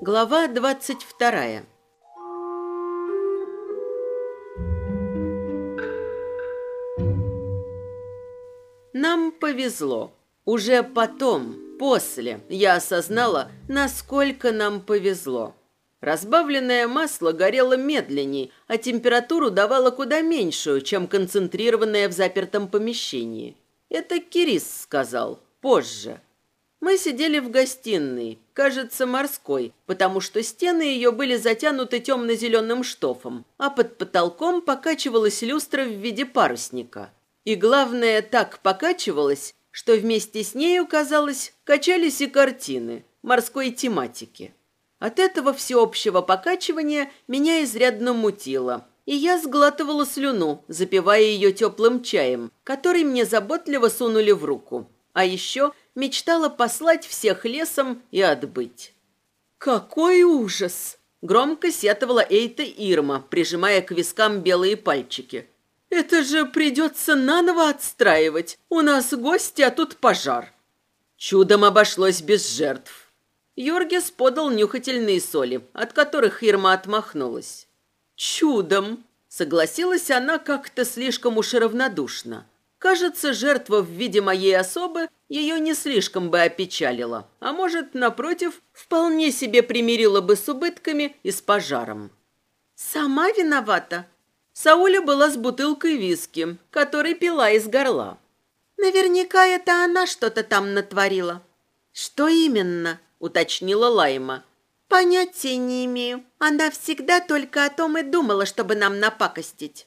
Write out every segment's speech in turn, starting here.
Глава двадцать вторая. Нам повезло. Уже потом, после, я осознала, насколько нам повезло. Разбавленное масло горело медленней, а температуру давало куда меньшую, чем концентрированное в запертом помещении. Это Кирис сказал, позже. Мы сидели в гостиной, кажется, морской, потому что стены ее были затянуты темно-зеленым штофом, а под потолком покачивалась люстра в виде парусника. И главное, так покачивалась, что вместе с нею, казалось, качались и картины морской тематики. От этого всеобщего покачивания меня изрядно мутило, и я сглатывала слюну, запивая ее теплым чаем, который мне заботливо сунули в руку. А еще мечтала послать всех лесом и отбыть. «Какой ужас!» – громко сетовала Эйта Ирма, прижимая к вискам белые пальчики. «Это же придется наново отстраивать. У нас гости, а тут пожар». Чудом обошлось без жертв. Йоргис подал нюхательные соли, от которых Ирма отмахнулась. «Чудом!» – согласилась она как-то слишком уж равнодушно. Кажется, жертва в виде моей особы ее не слишком бы опечалила, а может, напротив, вполне себе примирила бы с убытками и с пожаром. «Сама виновата?» Сауля была с бутылкой виски, который пила из горла. «Наверняка это она что-то там натворила». «Что именно?» – уточнила Лайма. «Понятия не имею. Она всегда только о том и думала, чтобы нам напакостить».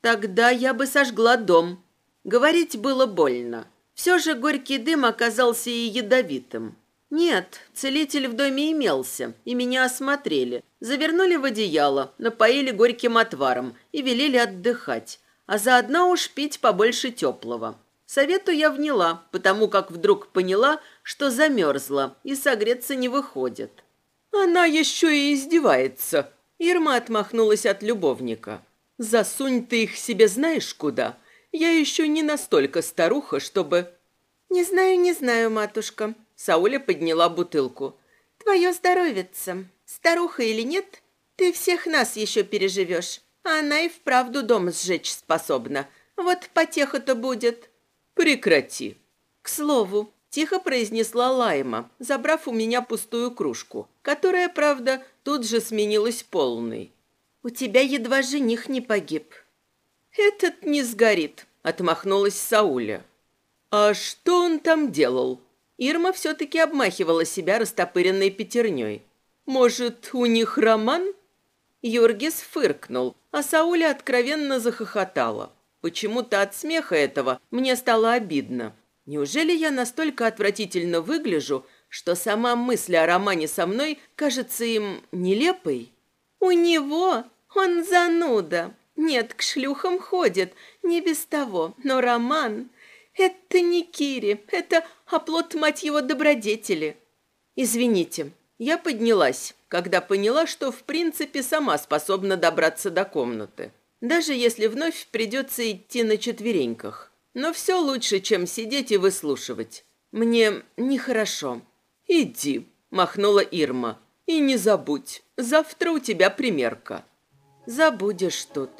«Тогда я бы сожгла дом», Говорить было больно. Все же горький дым оказался и ядовитым. Нет, целитель в доме имелся, и меня осмотрели. Завернули в одеяло, напоили горьким отваром и велели отдыхать, а заодно уж пить побольше теплого. Совету я вняла, потому как вдруг поняла, что замерзла и согреться не выходит. Она еще и издевается. Ирма отмахнулась от любовника. «Засунь ты их себе знаешь куда, я еще не настолько старуха, чтобы...» «Не знаю, не знаю, матушка». Сауля подняла бутылку. «Твое здоровится. Старуха или нет, ты всех нас еще переживешь. Она и вправду дом сжечь способна. Вот потеха-то будет». «Прекрати». «К слову, тихо произнесла Лайма, забрав у меня пустую кружку, которая, правда, тут же сменилась полной. «У тебя едва жених не погиб». «Этот не сгорит», — отмахнулась Сауля. «А что он там делал?» Ирма все-таки обмахивала себя растопыренной пятерней. «Может, у них роман?» Юргис фыркнул, а Сауля откровенно захохотала. Почему-то от смеха этого мне стало обидно. Неужели я настолько отвратительно выгляжу, что сама мысль о романе со мной кажется им нелепой? «У него он зануда», нет, к шлюхам ходит, не без того. Но Роман... Это не Кири, это оплот, мать его, добродетели. Извините, я поднялась, когда поняла, что в принципе сама способна добраться до комнаты. Даже если вновь придется идти на четвереньках. Но все лучше, чем сидеть и выслушивать. Мне нехорошо. «Иди», — махнула Ирма. «И не забудь, завтра у тебя примерка». Забудешь тут.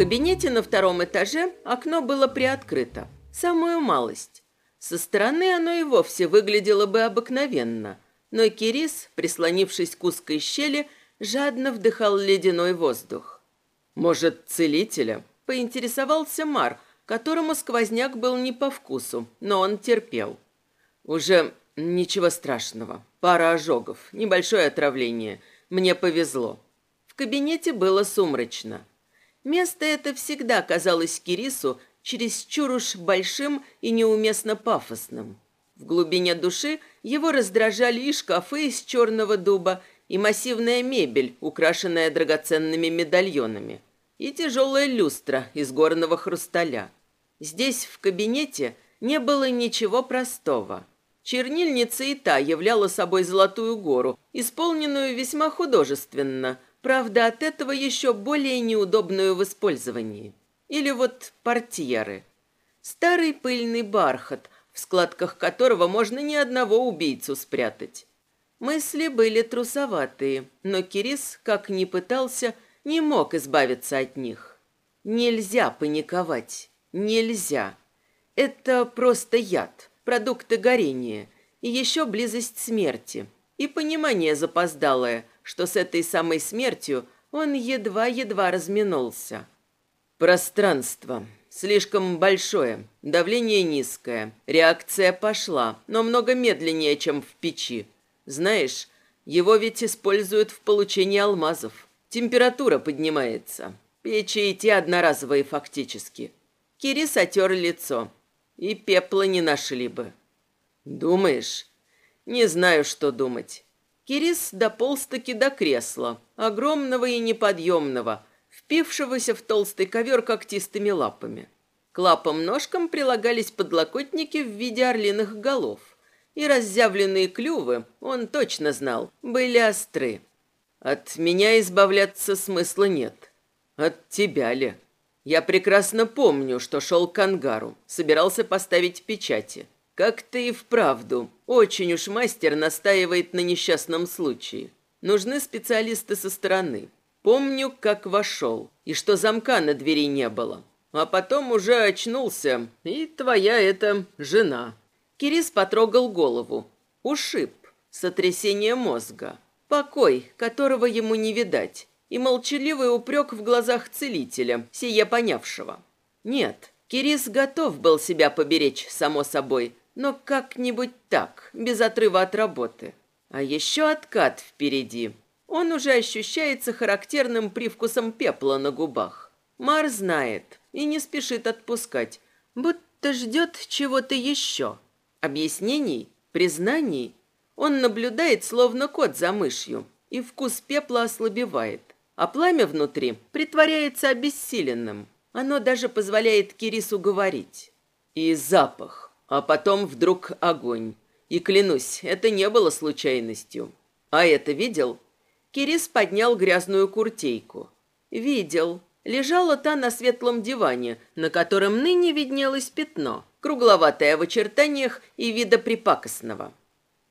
Кабинете на втором этаже окно было приоткрыто. Самую малость. Со стороны оно и вовсе выглядело бы обыкновенно – но Кирис, прислонившись к узкой щели, жадно вдыхал ледяной воздух. «Может, целителя?» – поинтересовался Мар, которому сквозняк был не по вкусу, но он терпел. «Уже ничего страшного. Пара ожогов, небольшое отравление. Мне повезло». В кабинете было сумрачно. Место это всегда казалось Кирису чересчур уж большим и неуместно пафосным. В глубине души его раздражали и шкафы из черного дуба, и массивная мебель, украшенная драгоценными медальонами, и тяжелая люстра из горного хрусталя. Здесь, в кабинете, не было ничего простого. Чернильница и та являла собой золотую гору, исполненную весьма художественно, правда, от этого еще более неудобную в использовании. Или вот портьеры. Старый пыльный бархат, в складках которого можно ни одного убийцу спрятать. Мысли были трусоватые, но Кирис, как ни пытался, не мог избавиться от них. Нельзя паниковать. Нельзя. Это просто яд, продукты горения и еще близость смерти. И понимание запоздалое, что с этой самой смертью он едва-едва разминулся. Пространство. Слишком большое, давление низкое, реакция пошла, но много медленнее, чем в печи. Знаешь, его ведь используют в получении алмазов. Температура поднимается. Печи и те одноразовые фактически. Кирис отер лицо. И пепла не нашли бы. Думаешь? Не знаю, что думать. Кирис дополз-таки до кресла, огромного и неподъемного, впившегося в толстый ковер когтистыми лапами. К лапам-ножкам прилагались подлокотники в виде орлиных голов. И разъявленные клювы, он точно знал, были остры. От меня избавляться смысла нет. От тебя ли? Я прекрасно помню, что шел к ангару, собирался поставить печати. Как ты и вправду, очень уж мастер настаивает на несчастном случае. Нужны специалисты со стороны. Помню, как вошел, и что замка на двери не было. А потом уже очнулся, и твоя эта жена. Кирис потрогал голову. Ушиб, сотрясение мозга, покой, которого ему не видать и молчаливый упрек в глазах целителя, сие понявшего. Нет, Кирис готов был себя поберечь, само собой, но как-нибудь так, без отрыва от работы. А еще откат впереди. Он уже ощущается характерным привкусом пепла на губах. Мар знает и не спешит отпускать, будто ждет чего-то еще. Объяснений, признаний он наблюдает, словно кот за мышью, и вкус пепла ослабевает а пламя внутри притворяется обессиленным. Оно даже позволяет Кирису говорить. И запах, а потом вдруг огонь. И клянусь, это не было случайностью. А это видел? Кирис поднял грязную куртейку. Видел. Лежала та на светлом диване, на котором ныне виднелось пятно, кругловатое в очертаниях и вида припакостного.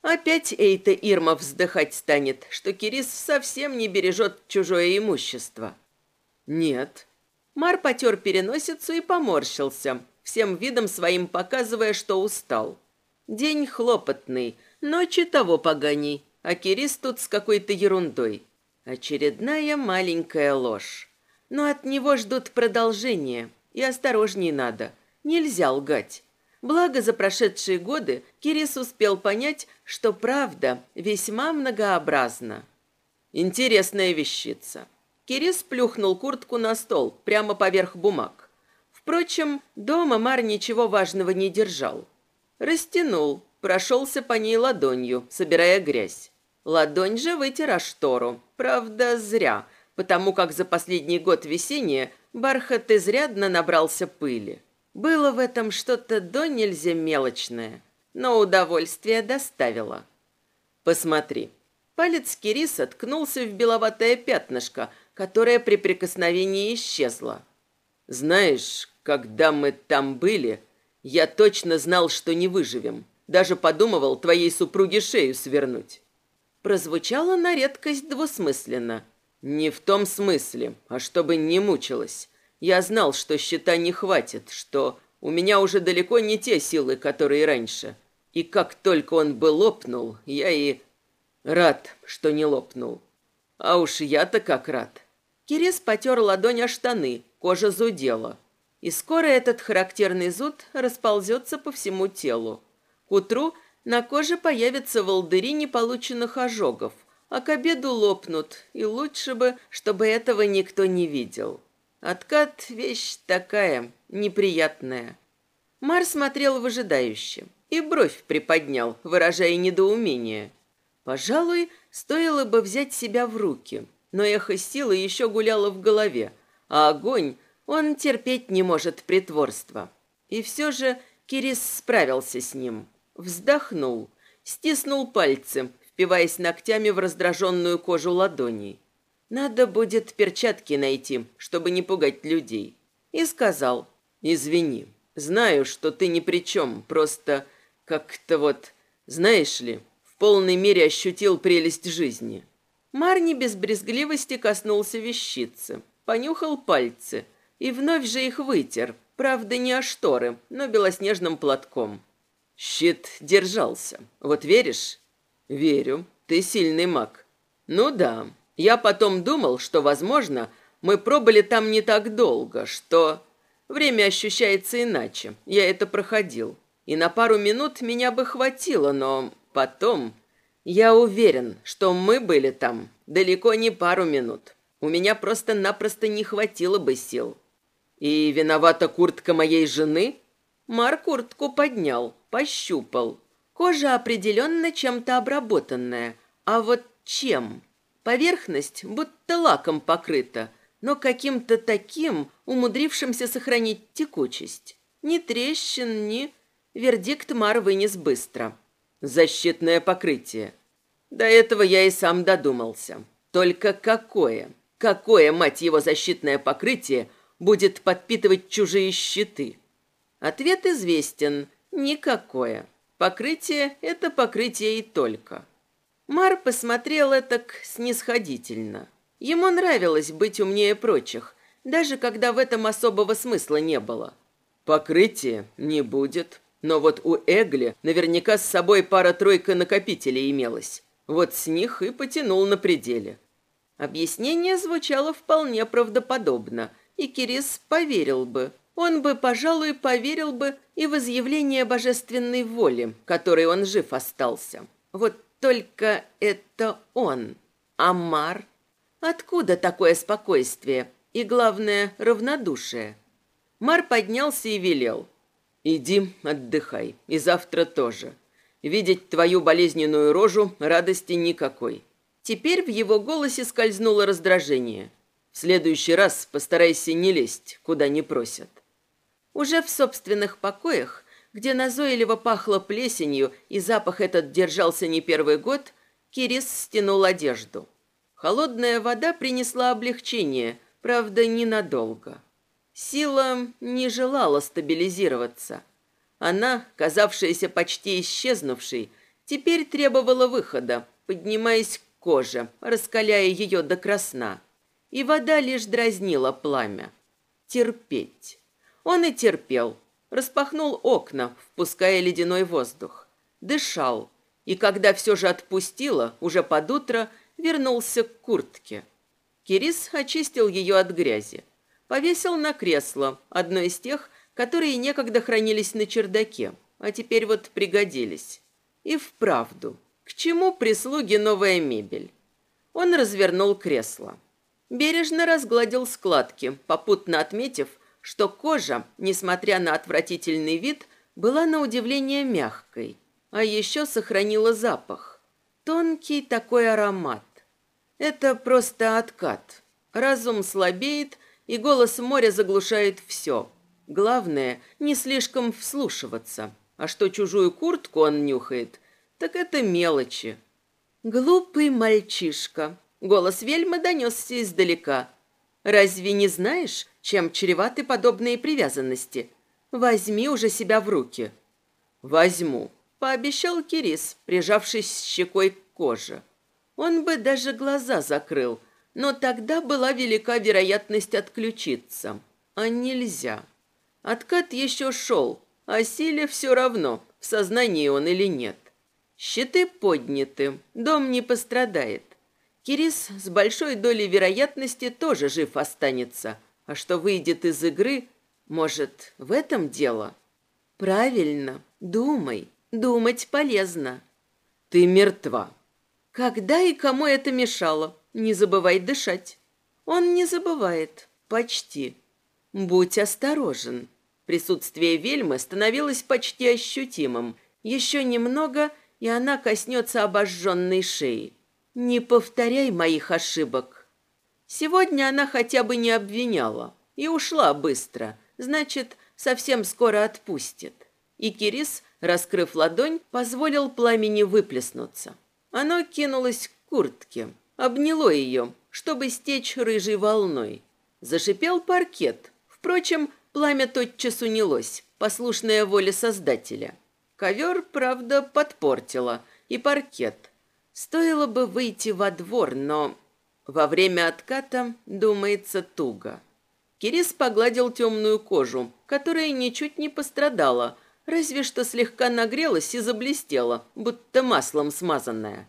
Опять Эйта Ирма вздыхать станет, что Кирис совсем не бережет чужое имущество. Нет. Мар потер переносицу и поморщился, всем видом своим показывая, что устал. День хлопотный, ночи того поганей, а Кирис тут с какой-то ерундой. Очередная маленькая ложь. Но от него ждут продолжения, и осторожней надо. Нельзя лгать. Благо, за прошедшие годы Кирис успел понять, что правда весьма многообразна. Интересная вещица. Кирис плюхнул куртку на стол, прямо поверх бумаг. Впрочем, дома Мар ничего важного не держал. Растянул, прошелся по ней ладонью, собирая грязь. Ладонь же вытера штору. Правда, зря, потому как за последний год весеннее бархат изрядно набрался пыли. Было в этом что-то до нельзя мелочное, но удовольствие доставило. Посмотри. Палец Кириса ткнулся в беловатое пятнышко, которое при прикосновении исчезло. Знаешь, когда мы там были, я точно знал, что не выживем. Даже подумывал твоей супруге шею свернуть. Прозвучало на редкость двусмысленно. Не в том смысле, а чтобы не мучилась. Я знал, что счета не хватит, что у меня уже далеко не те силы, которые раньше. И как только он бы лопнул, я и... Рад, что не лопнул. А уж я-то как рад. Кирис потер ладонь о штаны, кожа зудела. И скоро этот характерный зуд расползется по всему телу. К утру на коже появятся волдыри неполученных ожогов, а к обеду лопнут, и лучше бы, чтобы этого никто не видел. Откат — вещь такая, неприятная. Мар смотрел выжидающе и бровь приподнял, выражая недоумение. Пожалуй, стоило бы взять себя в руки, но эхо силы еще гуляло в голове, а огонь, он терпеть не может притворства. И все же Кирис справился с ним. Вздохнул, стиснул пальцы, впиваясь ногтями в раздраженную кожу ладоней. Надо будет перчатки найти, чтобы не пугать людей. И сказал, извини, знаю, что ты ни при чем, просто как-то вот, знаешь ли, в полной мере ощутил прелесть жизни. Марни без брезгливости коснулся вещицы, понюхал пальцы и вновь же их вытер, правда не о шторы, но белоснежным платком. Щит держался. Вот веришь? Верю. Ты сильный маг. Ну да, я потом думал, что, возможно, мы пробыли там не так долго, что... Время ощущается иначе. Я это проходил. И на пару минут меня бы хватило, но потом... Я уверен, что мы были там далеко не пару минут. У меня просто-напросто не хватило бы сил. И виновата куртка моей жены? Мар куртку поднял, пощупал. Кожа определенно чем-то обработанная. А вот чем? Поверхность будто лаком покрыта, но каким-то таким, умудрившимся сохранить текучесть. Ни трещин, ни... Вердикт Мар вынес быстро. Защитное покрытие. До этого я и сам додумался. Только какое? Какое, мать его, защитное покрытие будет подпитывать чужие щиты? Ответ известен. Никакое. Покрытие – это покрытие и только. Мар посмотрел так снисходительно. Ему нравилось быть умнее прочих, даже когда в этом особого смысла не было. Покрытия не будет, но вот у Эгли наверняка с собой пара-тройка накопителей имелась. Вот с них и потянул на пределе. Объяснение звучало вполне правдоподобно, и Кирис поверил бы. Он бы, пожалуй, поверил бы и в изъявление божественной воли, которой он жив остался. Вот только это он, Амар. Откуда такое спокойствие и, главное, равнодушие? Мар поднялся и велел. «Иди, отдыхай, и завтра тоже. Видеть твою болезненную рожу радости никакой». Теперь в его голосе скользнуло раздражение. «В следующий раз постарайся не лезть, куда не просят». Уже в собственных покоях где назойливо пахло плесенью и запах этот держался не первый год, Кирис стянул одежду. Холодная вода принесла облегчение, правда, ненадолго. Сила не желала стабилизироваться. Она, казавшаяся почти исчезнувшей, теперь требовала выхода, поднимаясь к коже, раскаляя ее до красна. И вода лишь дразнила пламя. Терпеть. Он и терпел, распахнул окна, впуская ледяной воздух. Дышал, и когда все же отпустило, уже под утро вернулся к куртке. Кирис очистил ее от грязи. Повесил на кресло, одно из тех, которые некогда хранились на чердаке, а теперь вот пригодились. И вправду, чему прислуге новая мебель? Он развернул кресло. Бережно разгладил складки, попутно отметив, что кожа, несмотря на отвратительный вид, была на удивление мягкой, а еще сохранила запах. Тонкий такой аромат. Это просто откат. Разум слабеет, и голос моря заглушает все. Главное, не слишком вслушиваться. А что чужую куртку он нюхает, так это мелочи. «Глупый мальчишка!» Голос Вельмы донесся издалека. «Разве не знаешь, чем чреваты подобные привязанности. Возьми уже себя в руки». «Возьму», — пообещал Кирис, прижавшись щекой к коже. Он бы даже глаза закрыл, но тогда была велика вероятность отключиться. А нельзя. Откат еще шел, а силе все равно, в сознании он или нет. Щиты подняты, дом не пострадает. Кирис с большой долей вероятности тоже жив останется — а что выйдет из игры, может, в этом дело? Правильно, думай. Думать полезно. Ты мертва. Когда и кому это мешало? Не забывай дышать. Он не забывает. Почти. Будь осторожен. Присутствие вельмы становилось почти ощутимым. Еще немного, и она коснется обожженной шеи. Не повторяй моих ошибок. Сегодня она хотя бы не обвиняла и ушла быстро. Значит, совсем скоро отпустит. И Кирис, раскрыв ладонь, позволил пламени выплеснуться. Оно кинулось к куртке, обняло ее, чтобы стечь рыжей волной. Зашипел паркет. Впрочем, пламя тотчас унялось, послушная воле Создателя. Ковер, правда, подпортило, и паркет. Стоило бы выйти во двор, но во время отката думается туго. Кирис погладил темную кожу, которая ничуть не пострадала, разве что слегка нагрелась и заблестела, будто маслом смазанная.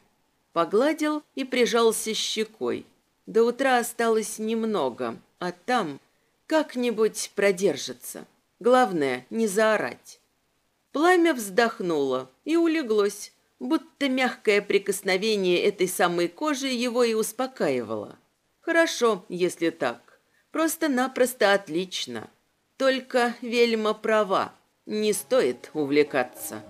Погладил и прижался щекой. До утра осталось немного, а там как-нибудь продержится. Главное, не заорать. Пламя вздохнуло и улеглось, будто мягкое прикосновение этой самой кожи его и успокаивало. Хорошо, если так. Просто-напросто отлично. Только Вельма права. Не стоит увлекаться.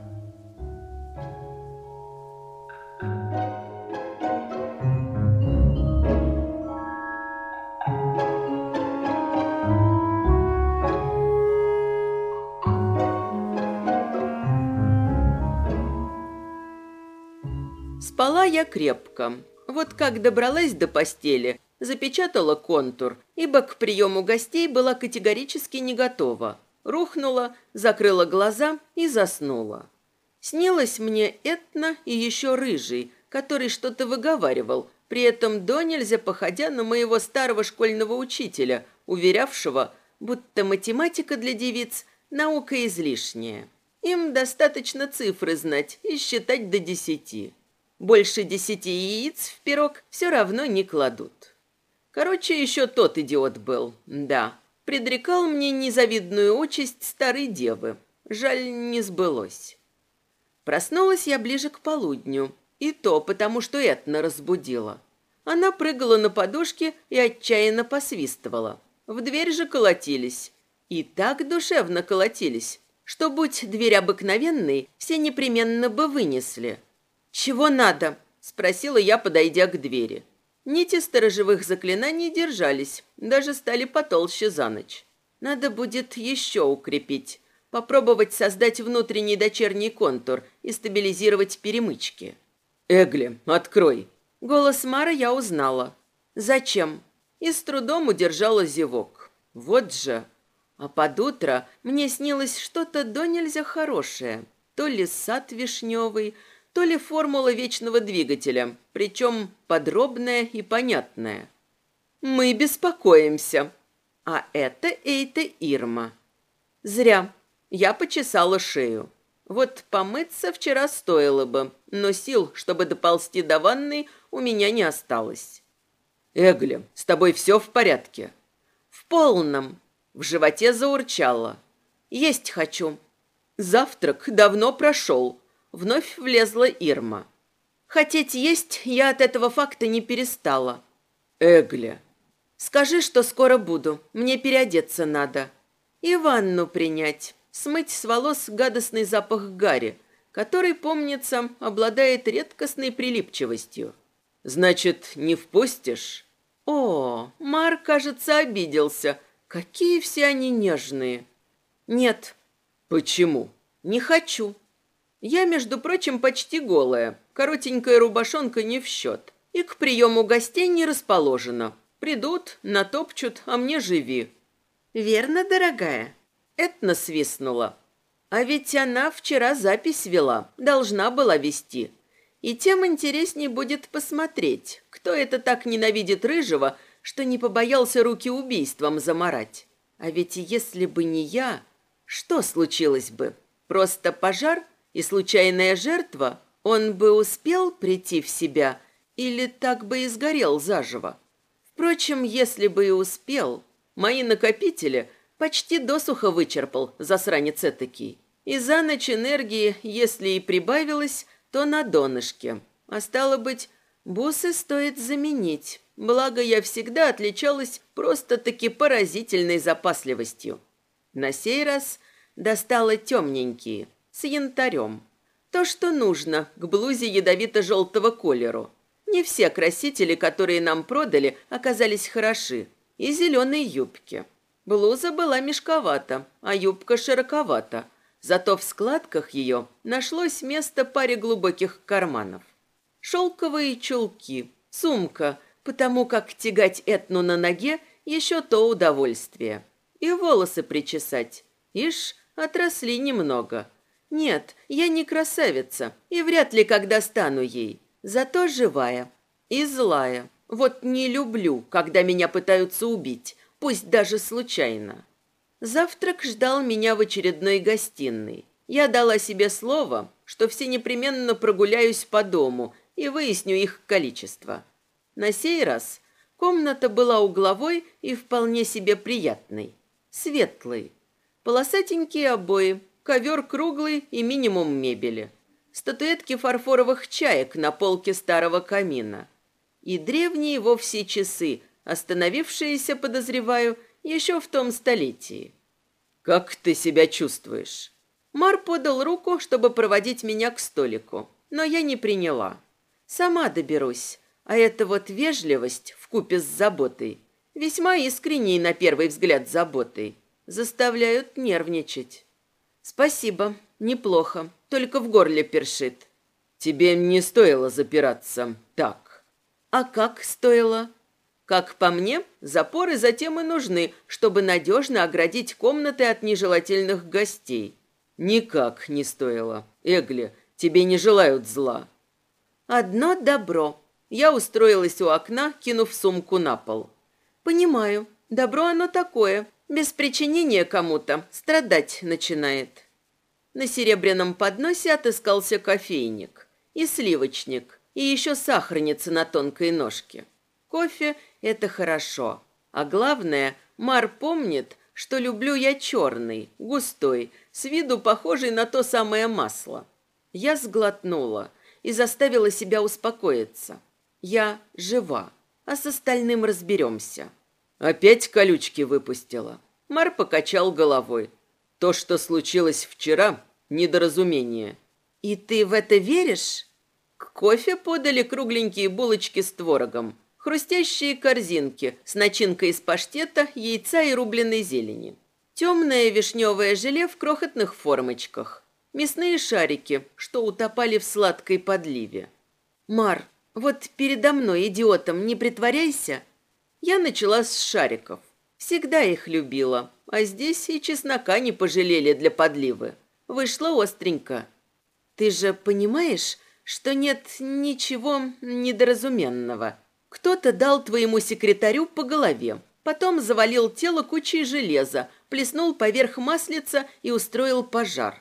Я крепко. Вот как добралась до постели, запечатала контур, ибо к приему гостей была категорически не готова. Рухнула, закрыла глаза и заснула. Снилась мне Этна и еще Рыжий, который что-то выговаривал, при этом до нельзя походя на моего старого школьного учителя, уверявшего, будто математика для девиц – наука излишняя. Им достаточно цифры знать и считать до десяти. Больше десяти яиц в пирог все равно не кладут. Короче, еще тот идиот был, да. Предрекал мне незавидную участь старой девы. Жаль, не сбылось. Проснулась я ближе к полудню. И то потому, что Этна разбудила. Она прыгала на подушке и отчаянно посвистывала. В дверь же колотились. И так душевно колотились, что, будь дверь обыкновенной, все непременно бы вынесли – «Чего надо?» – спросила я, подойдя к двери. Нити сторожевых заклинаний держались, даже стали потолще за ночь. Надо будет еще укрепить, попробовать создать внутренний дочерний контур и стабилизировать перемычки. «Эгли, открой!» Голос Мара я узнала. «Зачем?» И с трудом удержала зевок. «Вот же!» А под утро мне снилось что-то до нельзя хорошее. То ли сад вишневый, то ли формула вечного двигателя, причем подробная и понятная. «Мы беспокоимся». А это Эйта Ирма. Зря. Я почесала шею. Вот помыться вчера стоило бы, но сил, чтобы доползти до ванной, у меня не осталось. «Эгли, с тобой все в порядке?» «В полном». В животе заурчало. «Есть хочу». «Завтрак давно прошел», Вновь влезла Ирма. Хотеть есть я от этого факта не перестала. Эгля. Скажи, что скоро буду. Мне переодеться надо. И ванну принять. Смыть с волос гадостный запах гари, который, помнится, обладает редкостной прилипчивостью. Значит, не впустишь? О, Мар, кажется, обиделся. Какие все они нежные. Нет. Почему? Не хочу. Я, между прочим, почти голая. Коротенькая рубашонка не в счет. И к приему гостей не расположена. Придут, натопчут, а мне живи. Верно, дорогая? Этна свистнула. А ведь она вчера запись вела, должна была вести. И тем интересней будет посмотреть, кто это так ненавидит Рыжего, что не побоялся руки убийством заморать. А ведь если бы не я, что случилось бы? Просто пожар и случайная жертва, он бы успел прийти в себя или так бы и сгорел заживо. Впрочем, если бы и успел, мои накопители почти досуха вычерпал засранец этакий. И за ночь энергии, если и прибавилось, то на донышке. А стало быть, бусы стоит заменить. Благо, я всегда отличалась просто-таки поразительной запасливостью. На сей раз достала темненькие, с янтарем. То, что нужно к блузе ядовито-желтого колеру. Не все красители, которые нам продали, оказались хороши. И зеленые юбки. Блуза была мешковата, а юбка широковата. Зато в складках ее нашлось место паре глубоких карманов. Шелковые чулки, сумка, потому как тягать этну на ноге еще то удовольствие. И волосы причесать. Ишь, отросли немного. Нет, я не красавица, и вряд ли когда стану ей. Зато живая и злая. Вот не люблю, когда меня пытаются убить, пусть даже случайно. Завтрак ждал меня в очередной гостиной. Я дала себе слово, что все непременно прогуляюсь по дому и выясню их количество. На сей раз комната была угловой и вполне себе приятной. Светлой. Полосатенькие обои, ковер круглый и минимум мебели. Статуэтки фарфоровых чаек на полке старого камина. И древние вовсе часы, остановившиеся, подозреваю, еще в том столетии. «Как ты себя чувствуешь?» Мар подал руку, чтобы проводить меня к столику, но я не приняла. Сама доберусь, а эта вот вежливость в купе с заботой, весьма искренней на первый взгляд заботой, заставляют нервничать. Спасибо, неплохо, только в горле першит. Тебе не стоило запираться так. А как стоило? Как по мне, запоры затем и нужны, чтобы надежно оградить комнаты от нежелательных гостей. Никак не стоило. Эгли, тебе не желают зла. Одно добро. Я устроилась у окна, кинув сумку на пол. Понимаю, добро оно такое. Без причинения кому-то страдать начинает. На серебряном подносе отыскался кофейник и сливочник, и еще сахарница на тонкой ножке. Кофе – это хорошо. А главное, Мар помнит, что люблю я черный, густой, с виду похожий на то самое масло. Я сглотнула – и заставила себя успокоиться. Я жива, а с остальным разберемся. Опять колючки выпустила. Мар покачал головой. То, что случилось вчера, недоразумение. И ты в это веришь? К кофе подали кругленькие булочки с творогом, хрустящие корзинки с начинкой из паштета, яйца и рубленой зелени. Темное вишневое желе в крохотных формочках. Мясные шарики, что утопали в сладкой подливе. «Мар, вот передо мной, идиотом, не притворяйся!» Я начала с шариков. Всегда их любила, а здесь и чеснока не пожалели для подливы. Вышло остренько. «Ты же понимаешь, что нет ничего недоразуменного?» Кто-то дал твоему секретарю по голове, потом завалил тело кучей железа, плеснул поверх маслица и устроил пожар.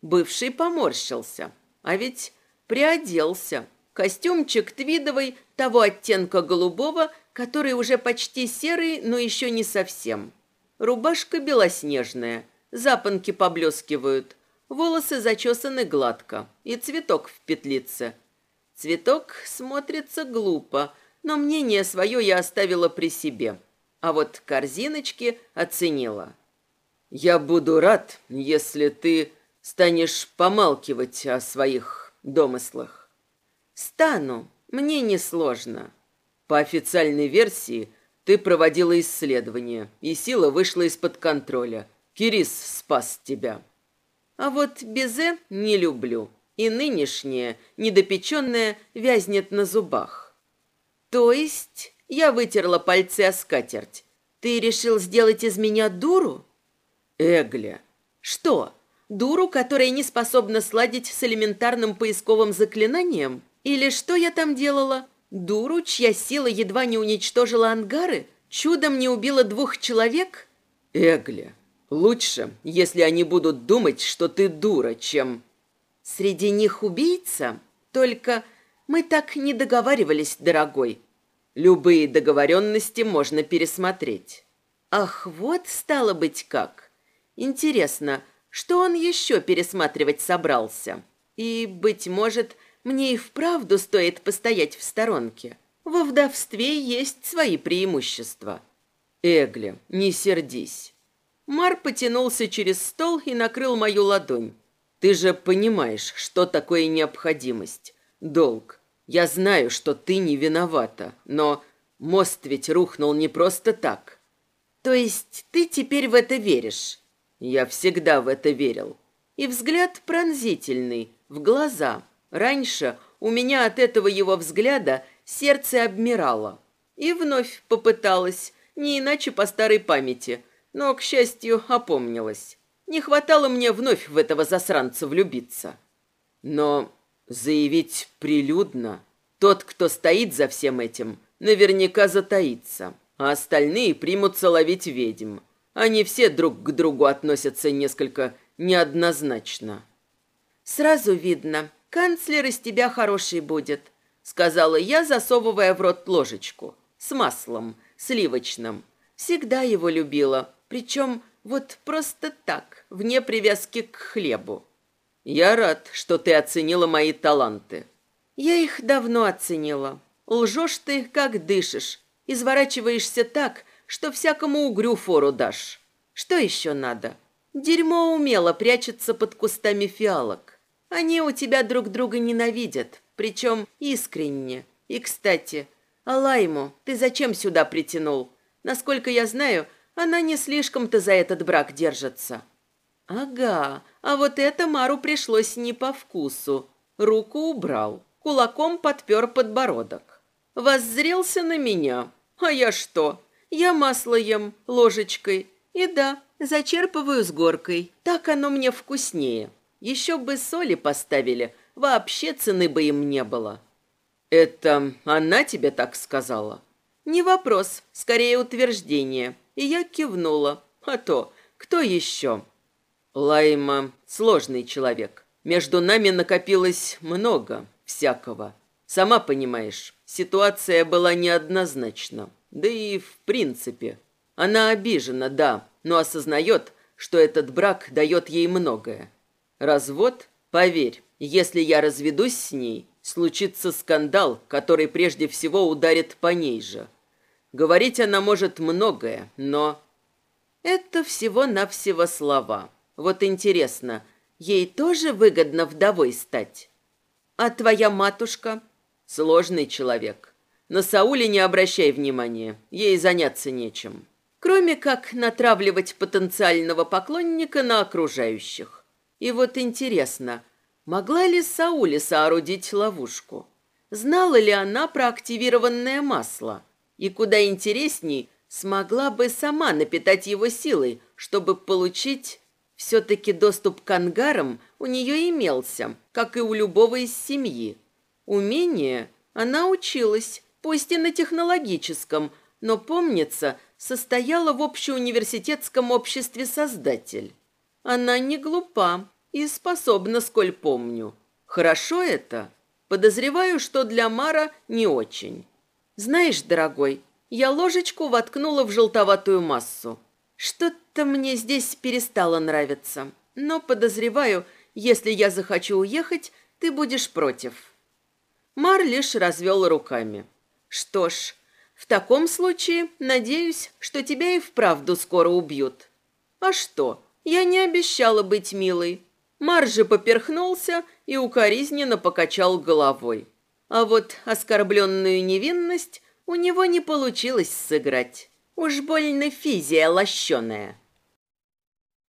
Бывший поморщился. А ведь приоделся. Костюмчик твидовый, того оттенка голубого, который уже почти серый, но еще не совсем. Рубашка белоснежная, запонки поблескивают, волосы зачесаны гладко и цветок в петлице. Цветок смотрится глупо, но мнение свое я оставила при себе. А вот корзиночки оценила. «Я буду рад, если ты...» станешь помалкивать о своих домыслах. Стану, мне несложно. По официальной версии, ты проводила исследование, и сила вышла из-под контроля. Кирис спас тебя. А вот безе не люблю, и нынешнее, недопеченное, вязнет на зубах. То есть я вытерла пальцы о скатерть. Ты решил сделать из меня дуру? Эгля. Что? Дуру, которая не способна сладить с элементарным поисковым заклинанием? Или что я там делала? Дуру, чья сила едва не уничтожила ангары? Чудом не убила двух человек? Эгли, лучше, если они будут думать, что ты дура, чем... Среди них убийца? Только мы так не договаривались, дорогой. Любые договоренности можно пересмотреть. Ах, вот стало быть как. Интересно, что он еще пересматривать собрался? И, быть может, мне и вправду стоит постоять в сторонке. во вдовстве есть свои преимущества. Эгли, не сердись. Мар потянулся через стол и накрыл мою ладонь. Ты же понимаешь, что такое необходимость, долг. Я знаю, что ты не виновата, но мост ведь рухнул не просто так. То есть ты теперь в это веришь? Я всегда в это верил. И взгляд пронзительный, в глаза. Раньше у меня от этого его взгляда сердце обмирало. И вновь попыталась, не иначе по старой памяти, но, к счастью, опомнилась. Не хватало мне вновь в этого засранца влюбиться. Но заявить прилюдно, тот, кто стоит за всем этим, наверняка затаится, а остальные примутся ловить ведьм. Они все друг к другу относятся несколько неоднозначно. «Сразу видно, канцлер из тебя хороший будет», — сказала я, засовывая в рот ложечку. С маслом, сливочным. Всегда его любила, причем вот просто так, вне привязки к хлебу. Я рад, что ты оценила мои таланты. Я их давно оценила. Лжешь ты, как дышишь. Изворачиваешься так, что всякому угрю фору дашь. Что еще надо? Дерьмо умело прячется под кустами фиалок. Они у тебя друг друга ненавидят, причем искренне. И, кстати, Алайму ты зачем сюда притянул? Насколько я знаю, она не слишком-то за этот брак держится. Ага, а вот это Мару пришлось не по вкусу. Руку убрал, кулаком подпер подбородок. Воззрелся на меня. А я что? Я масло ем ложечкой. И да, зачерпываю с горкой. Так оно мне вкуснее. Еще бы соли поставили, вообще цены бы им не было. Это она тебе так сказала? Не вопрос, скорее утверждение. И я кивнула. А то, кто еще? Лайма сложный человек. Между нами накопилось много всякого. Сама понимаешь, ситуация была неоднозначна. Да и в принципе. Она обижена, да, но осознает, что этот брак дает ей многое. Развод, поверь, если я разведусь с ней, случится скандал, который прежде всего ударит по ней же. Говорить она может многое, но... Это всего-навсего слова. Вот интересно, ей тоже выгодно вдовой стать? А твоя матушка? Сложный человек. На Сауле не обращай внимания, ей заняться нечем. Кроме как натравливать потенциального поклонника на окружающих. И вот интересно, могла ли Сауле соорудить ловушку? Знала ли она про активированное масло? И куда интересней, смогла бы сама напитать его силой, чтобы получить... Все-таки доступ к ангарам у нее имелся, как и у любого из семьи. Умение она училась, пусть и на технологическом, но, помнится, состояла в общеуниверситетском обществе «Создатель». Она не глупа и способна, сколь помню. Хорошо это? Подозреваю, что для Мара не очень. Знаешь, дорогой, я ложечку воткнула в желтоватую массу. Что-то мне здесь перестало нравиться. Но подозреваю, если я захочу уехать, ты будешь против. Мар лишь развел руками. Что ж, в таком случае, надеюсь, что тебя и вправду скоро убьют. А что? Я не обещала быть милой. Мар же поперхнулся и укоризненно покачал головой. А вот оскорбленную невинность у него не получилось сыграть. Уж больно физия лощеная.